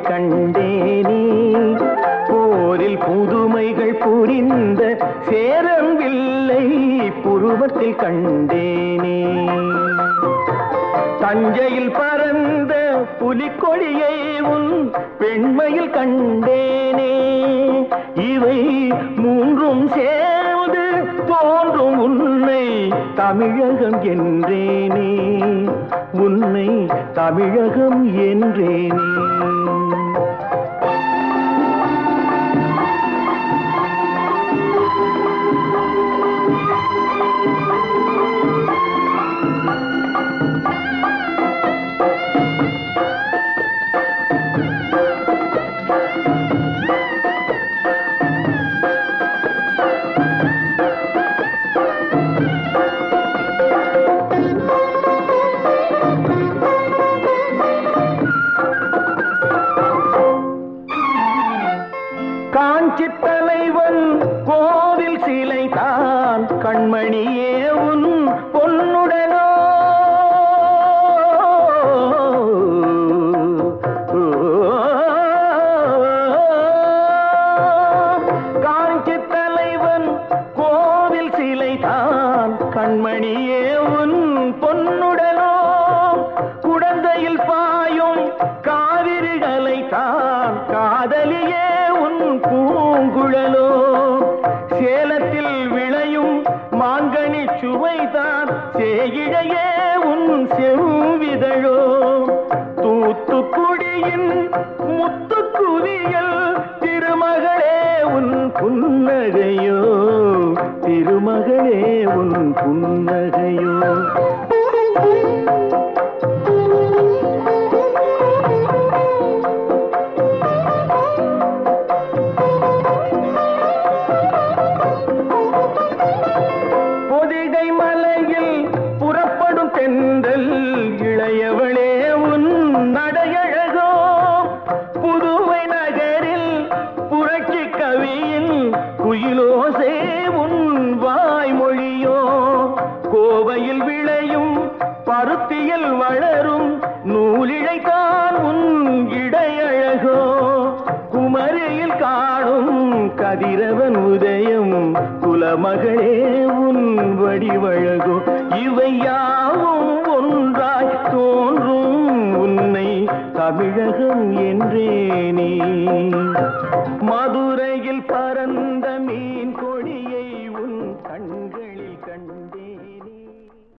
கண்டேனே. போரில் புதுமைகள் புரிந்த சேரவில்லை புருவத்தில் கண்டேனே. தஞ்சையில் பறந்த புலிக்கொடியை உன் பெண்மையில் கண்டேனே. இவை மூன்றும் சேர தமிழகம் என்றேனே உன்னை தமிழகம் என்றேனே இறைவன் கோவில் சிலை தான் கண்மணியே உன் பொன்னுடனோ? காஞ்சி தலைவன் கோவில் சிலை தான் கண்மணியே செவ்விதழோ தூத்துக்குடியின் முத்துக்குவியல் திருமகளே உன் புன்னகையோ திருமகளே உன் புன்னகையோ. கோவையில் விளையும் பருத்தியில் வளரும் நூலிழைத்தான் உன் இடையழகோ. குமரியில் காணும் கதிரவன் உதயம் குலமகளே உன் வடிவழகோ. இவை யாவும் ஒன்றாய் தோன்றும் உன்னை தமிழகம் என்றேனே. மது